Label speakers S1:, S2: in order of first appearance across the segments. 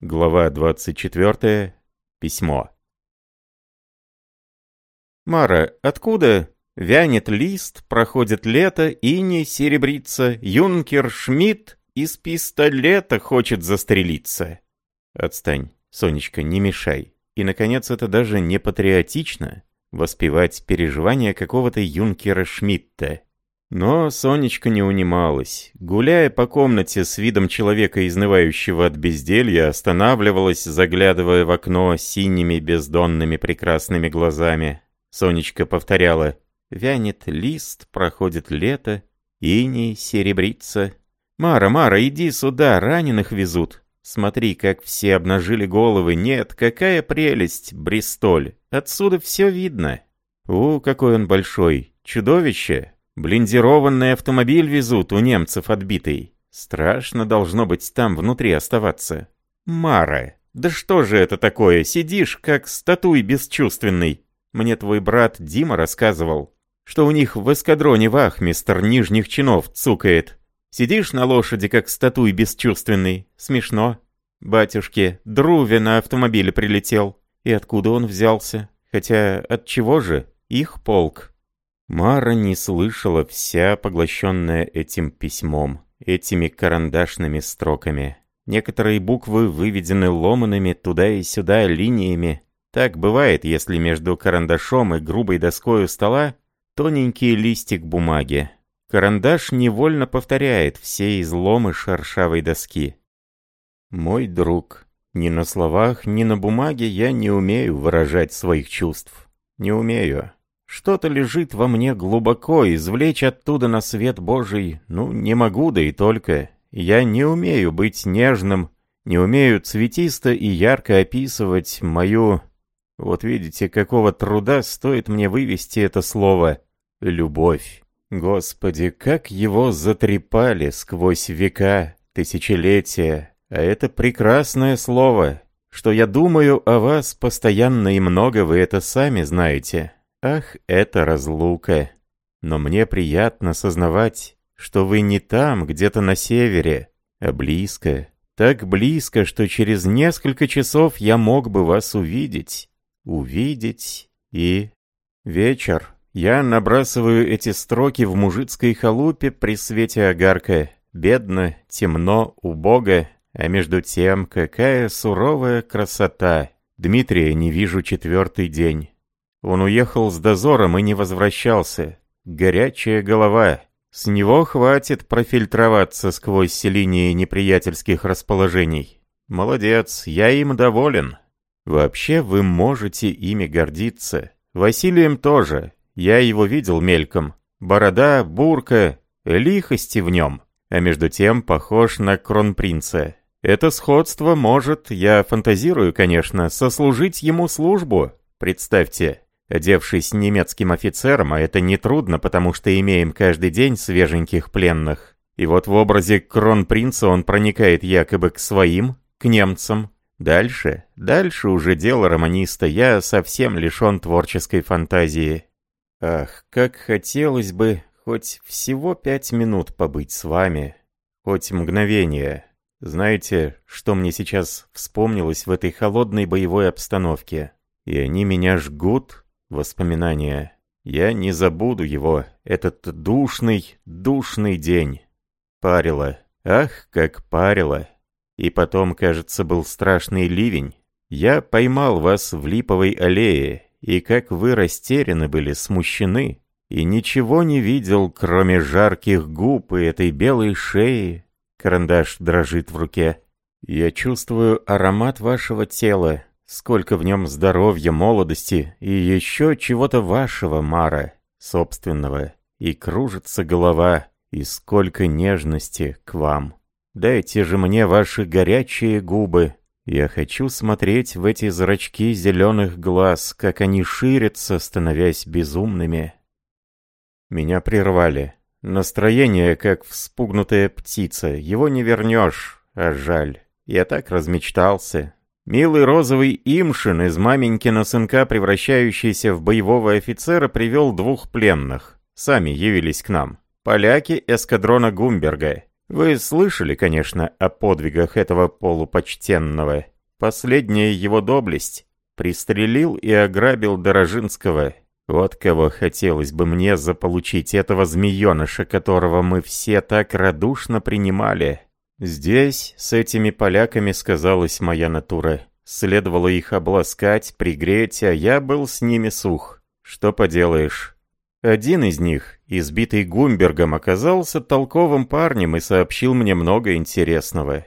S1: Глава 24. Письмо. Мара, откуда? Вянет лист, проходит лето, и не серебрится. Юнкер Шмидт из пистолета хочет застрелиться. Отстань, Сонечка, не мешай. И, наконец, это даже не патриотично воспевать переживания какого-то юнкера Шмидта. Но Сонечка не унималась. Гуляя по комнате с видом человека, изнывающего от безделья, останавливалась, заглядывая в окно синими бездонными прекрасными глазами. Сонечка повторяла «Вянет лист, проходит лето, иней серебрится». «Мара, Мара, иди сюда, раненых везут». Смотри, как все обнажили головы. Нет, какая прелесть, Бристоль. Отсюда все видно. У, какой он большой. Чудовище. Блиндированный автомобиль везут, у немцев отбитый. Страшно должно быть там внутри оставаться. Мара, да что же это такое? Сидишь, как статуй бесчувственный. Мне твой брат Дима рассказывал, что у них в эскадроне вахмистр нижних чинов цукает. Сидишь на лошади, как статуй бесчувственный. Смешно. Батюшки, Друве на автомобиле прилетел. И откуда он взялся? Хотя от чего же? Их полк. Мара не слышала вся, поглощенная этим письмом, этими карандашными строками. Некоторые буквы выведены ломанными туда и сюда линиями. Так бывает, если между карандашом и грубой доской у стола тоненький листик бумаги. Карандаш невольно повторяет все изломы шершавой доски. «Мой друг, ни на словах, ни на бумаге я не умею выражать своих чувств. Не умею. Что-то лежит во мне глубоко, извлечь оттуда на свет Божий, ну, не могу, да и только. Я не умею быть нежным, не умею цветисто и ярко описывать мою... Вот видите, какого труда стоит мне вывести это слово «любовь». Господи, как его затрепали сквозь века, тысячелетия. А это прекрасное слово, что я думаю о вас постоянно и много, вы это сами знаете. Ах, это разлука. Но мне приятно сознавать, что вы не там, где-то на севере, а близко. Так близко, что через несколько часов я мог бы вас увидеть. Увидеть и... Вечер. Я набрасываю эти строки в мужицкой халупе при свете огарка. Бедно, темно, убого, а между тем какая суровая красота. Дмитрия не вижу четвертый день. Он уехал с дозором и не возвращался. Горячая голова. С него хватит профильтроваться сквозь линии неприятельских расположений. Молодец, я им доволен. Вообще вы можете ими гордиться. Василием тоже. Я его видел мельком. Борода, бурка, лихости в нем. А между тем похож на кронпринца. Это сходство может, я фантазирую, конечно, сослужить ему службу. Представьте, одевшись немецким офицером, а это нетрудно, потому что имеем каждый день свеженьких пленных. И вот в образе кронпринца он проникает якобы к своим, к немцам. Дальше, дальше уже дело романиста, я совсем лишен творческой фантазии. Ах, как хотелось бы хоть всего пять минут побыть с вами, хоть мгновение. Знаете, что мне сейчас вспомнилось в этой холодной боевой обстановке? И они меня жгут, Воспоминания. Я не забуду его, этот душный, душный день. Парило. Ах, как парило. И потом, кажется, был страшный ливень. Я поймал вас в липовой аллее, и как вы растеряны были, смущены, и ничего не видел, кроме жарких губ и этой белой шеи. Карандаш дрожит в руке. Я чувствую аромат вашего тела, Сколько в нем здоровья, молодости и еще чего-то вашего, Мара, собственного. И кружится голова, и сколько нежности к вам. Дайте же мне ваши горячие губы. Я хочу смотреть в эти зрачки зеленых глаз, как они ширятся, становясь безумными. Меня прервали. Настроение, как вспугнутая птица. Его не вернешь, а жаль. Я так размечтался, Милый розовый Имшин из маменькина сынка, превращающийся в боевого офицера, привел двух пленных. Сами явились к нам. Поляки эскадрона Гумберга. Вы слышали, конечно, о подвигах этого полупочтенного. Последняя его доблесть. Пристрелил и ограбил Дорожинского. Вот кого хотелось бы мне заполучить, этого змееныша, которого мы все так радушно принимали. Здесь, с этими поляками, сказалась моя натура. Следовало их обласкать, пригреть, а я был с ними сух. Что поделаешь. Один из них, избитый Гумбергом, оказался толковым парнем и сообщил мне много интересного.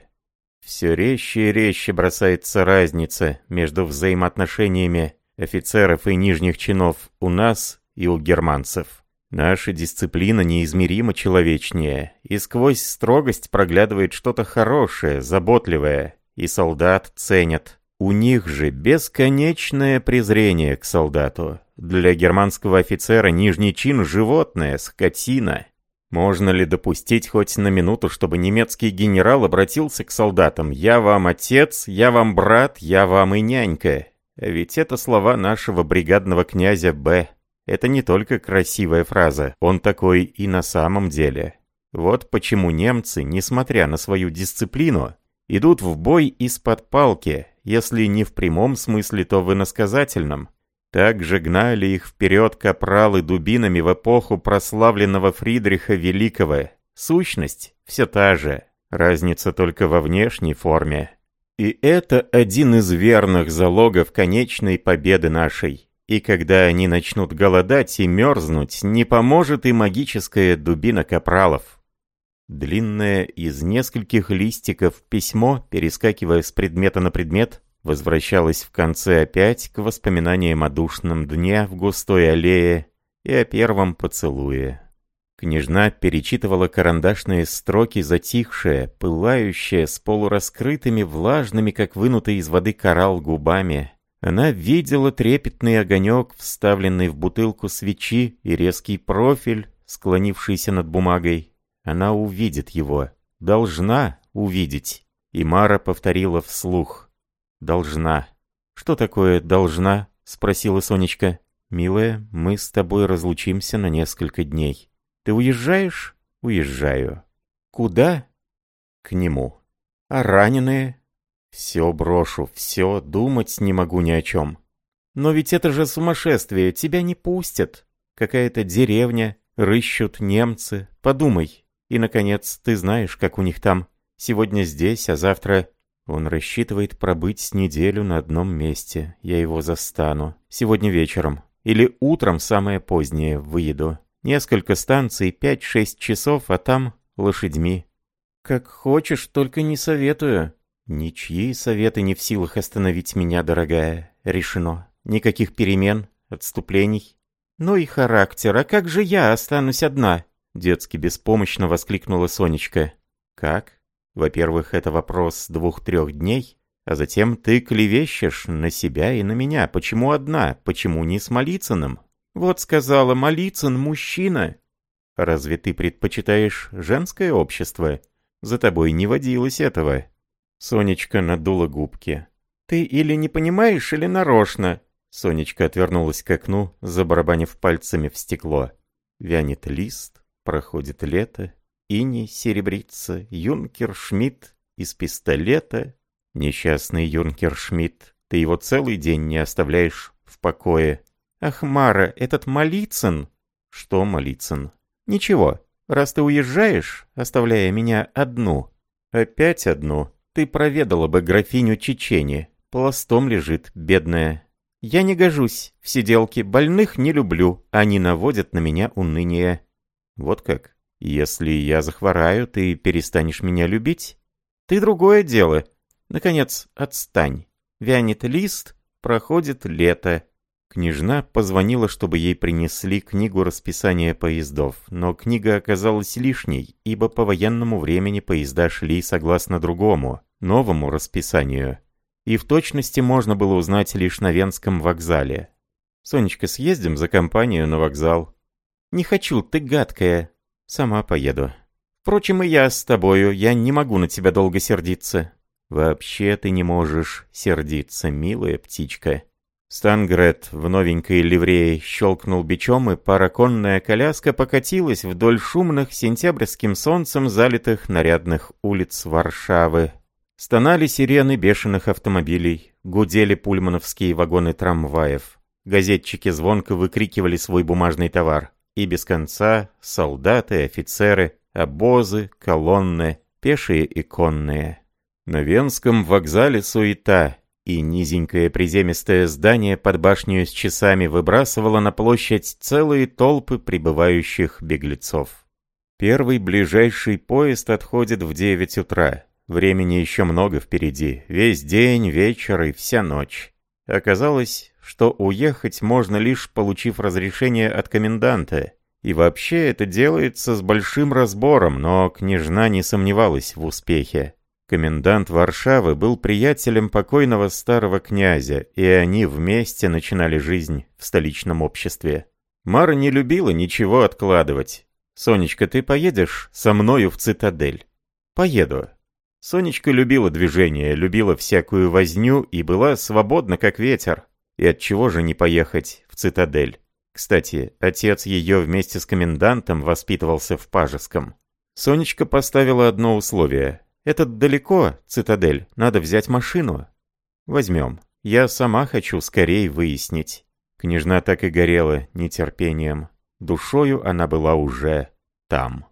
S1: Все резче и резче бросается разница между взаимоотношениями офицеров и нижних чинов у нас и у германцев. Наша дисциплина неизмеримо человечнее, и сквозь строгость проглядывает что-то хорошее, заботливое, и солдат ценят. У них же бесконечное презрение к солдату. Для германского офицера нижний чин – животное, скотина. Можно ли допустить хоть на минуту, чтобы немецкий генерал обратился к солдатам «Я вам отец, я вам брат, я вам и нянька»? Ведь это слова нашего бригадного князя Б. Это не только красивая фраза, он такой и на самом деле. Вот почему немцы, несмотря на свою дисциплину, идут в бой из-под палки, если не в прямом смысле, то в иносказательном. Так же гнали их вперед капралы дубинами в эпоху прославленного Фридриха Великого. Сущность все та же, разница только во внешней форме. И это один из верных залогов конечной победы нашей. И когда они начнут голодать и мерзнуть, не поможет и магическая дубина капралов. Длинное из нескольких листиков письмо, перескакивая с предмета на предмет, возвращалось в конце опять к воспоминаниям о душном дне в густой аллее и о первом поцелуе. Княжна перечитывала карандашные строки, затихшие, пылающие, с полураскрытыми, влажными, как вынутый из воды коралл, губами. Она видела трепетный огонек, вставленный в бутылку свечи, и резкий профиль, склонившийся над бумагой. Она увидит его. Должна увидеть. И Мара повторила вслух. «Должна». «Что такое «должна»?» — спросила Сонечка. «Милая, мы с тобой разлучимся на несколько дней. Ты уезжаешь?» «Уезжаю». «Куда?» «К нему». «А раненые?» «Все брошу, все, думать не могу ни о чем». «Но ведь это же сумасшествие, тебя не пустят. Какая-то деревня, рыщут немцы. Подумай. И, наконец, ты знаешь, как у них там. Сегодня здесь, а завтра он рассчитывает пробыть с неделю на одном месте. Я его застану. Сегодня вечером. Или утром самое позднее выеду. Несколько станций, пять-шесть часов, а там лошадьми. Как хочешь, только не советую. Ничьи советы не в силах остановить меня, дорогая. Решено. Никаких перемен, отступлений. Ну и характер, а как же я останусь одна? Детски беспомощно воскликнула Сонечка. Как? Во-первых, это вопрос двух-трех дней, а затем ты клевещешь на себя и на меня. Почему одна? Почему не с Молицыным? Вот сказала Молицын мужчина. Разве ты предпочитаешь женское общество? За тобой не водилось этого. Сонечка надула губки. Ты или не понимаешь, или нарочно. Сонечка отвернулась к окну, забарабанив пальцами в стекло. Вянет лист, проходит лето, Ини серебрится, юнкер Шмидт из пистолета. Несчастный юнкер Шмидт, ты его целый день не оставляешь в покое. Ах, Мара, этот Молицын. Что Молицын? Ничего, раз ты уезжаешь, оставляя меня одну. Опять одну. Ты проведала бы графиню Чечени. Пластом лежит, бедная. Я не гожусь в сиделки, больных не люблю, они наводят на меня уныние. Вот как? Если я захвораю, ты перестанешь меня любить? Ты другое дело. Наконец, отстань. Вянет лист, проходит лето. Княжна позвонила, чтобы ей принесли книгу расписания поездов, но книга оказалась лишней, ибо по военному времени поезда шли согласно другому, новому расписанию. И в точности можно было узнать лишь на Венском вокзале. «Сонечка, съездим за компанию на вокзал?» «Не хочу, ты гадкая», Сама поеду. Впрочем, и я с тобою, я не могу на тебя долго сердиться. Вообще ты не можешь сердиться, милая птичка. Стангрет в новенькой ливрее щелкнул бичом, и параконная коляска покатилась вдоль шумных сентябрьским солнцем залитых нарядных улиц Варшавы. Стонали сирены бешеных автомобилей, гудели пульмановские вагоны трамваев. Газетчики звонко выкрикивали свой бумажный товар. И без конца солдаты, офицеры, обозы, колонны, пешие и конные. На Венском вокзале суета, и низенькое приземистое здание под башней с часами выбрасывало на площадь целые толпы прибывающих беглецов. Первый ближайший поезд отходит в 9 утра. Времени еще много впереди. Весь день, вечер и вся ночь. Оказалось, что уехать можно лишь получив разрешение от коменданта. И вообще это делается с большим разбором, но княжна не сомневалась в успехе. Комендант Варшавы был приятелем покойного старого князя, и они вместе начинали жизнь в столичном обществе. Мара не любила ничего откладывать. «Сонечка, ты поедешь со мною в цитадель?» «Поеду». Сонечка любила движение, любила всякую возню и была свободна, как ветер. И от чего же не поехать в цитадель? Кстати, отец ее вместе с комендантом воспитывался в Пажеском. Сонечка поставила одно условие этот далеко, цитадель, надо взять машину. Возьмем. Я сама хочу скорее выяснить. Княжна так и горела нетерпением. Душою она была уже там.